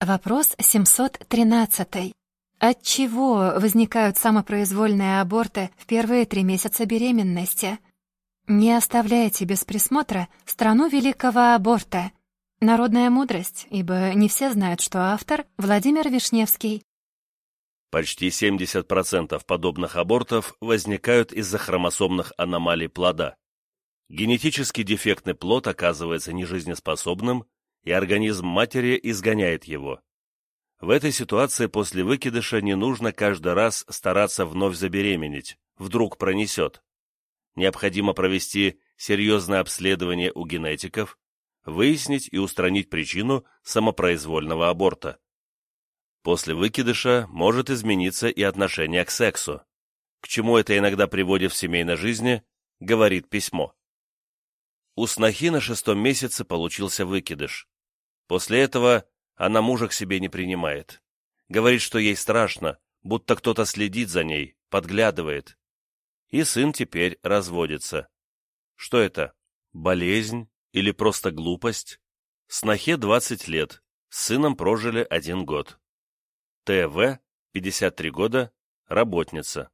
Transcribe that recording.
Вопрос 713. От чего возникают самопроизвольные аборты в первые три месяца беременности? Не оставляйте без присмотра страну великого аборта. Народная мудрость, ибо не все знают, что автор Владимир Вишневский. Почти 70% подобных абортов возникают из-за хромосомных аномалий плода. Генетически дефектный плод оказывается нежизнеспособным, и организм матери изгоняет его. В этой ситуации после выкидыша не нужно каждый раз стараться вновь забеременеть, вдруг пронесет. Необходимо провести серьезное обследование у генетиков, выяснить и устранить причину самопроизвольного аборта. После выкидыша может измениться и отношение к сексу. К чему это иногда приводит в семейной жизни, говорит письмо. У снохи на шестом месяце получился выкидыш. После этого она мужа к себе не принимает. Говорит, что ей страшно, будто кто-то следит за ней, подглядывает. И сын теперь разводится. Что это? Болезнь или просто глупость? Снохе 20 лет, с сыном прожили один год. ТВ, 53 года, работница.